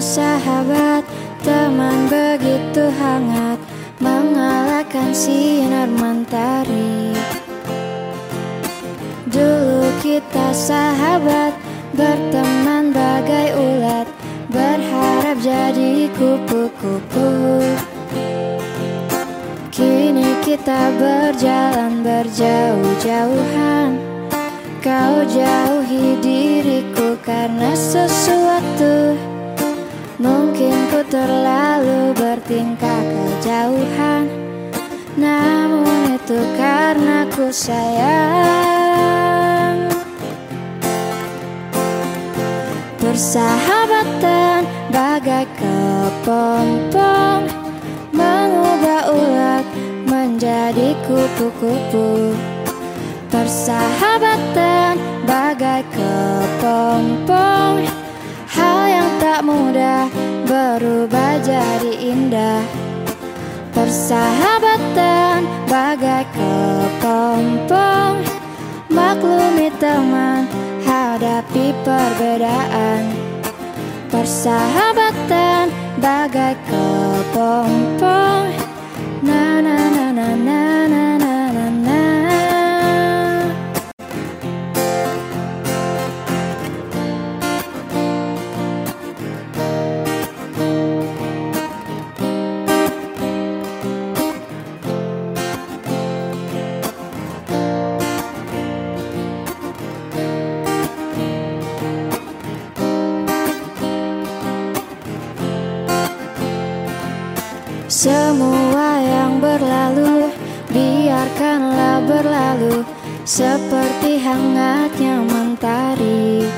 sahabat Teman begitu hangat Mengalahkan sinar mentari Dulu kita sahabat Berteman bagai ulat Berharap jadi kupu-kupu. Kini kita berjalan berjauh-jauhan. Kau jauhi diriku karena sesuatu terlalu bertingkah kejauhan. Namun itu karena ku sayang. Persahabatan bagai kepompong Mengubah ulat menjadi kupu-kupu. Persahabatan bagai kepompong Hal yang tak mudah berubah jadi indah. Persahabatan bagai kepompong Maklumi teman hadapi perbedaan. Persahabatan bagai kepompong Semua yang berlalu biarkanlah berlalu seperti hangatnya mentari.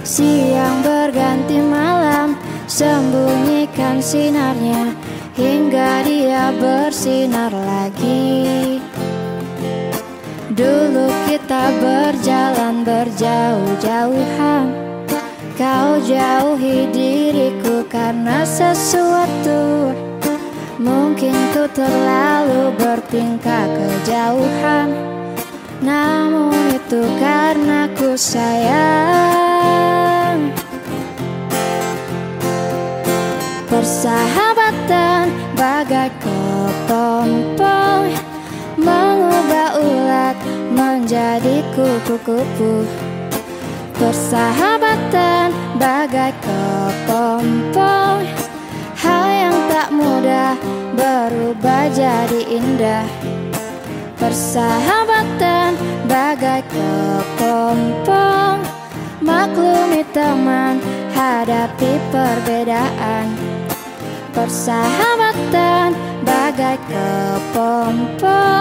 Siang berganti malam, sembunyikan sinarnya hingga dia bersinar lagi. Dulu kita berjalan berjauh-jauhan. Kau jauhi diriku karena sesuatu Ku terlalu bertingkah kejauhan. Namun itu karena ku sayang. Persahabatan bagai kepompong Mengubah ulat menjadi kupu-kupu. Persahabatan bagai kepompong Hal yang tak mudah berubah jadi indah Persahabatan bagai kepompong Maklumi teman hadapi perbedaan. Persahabatan bagai kepompong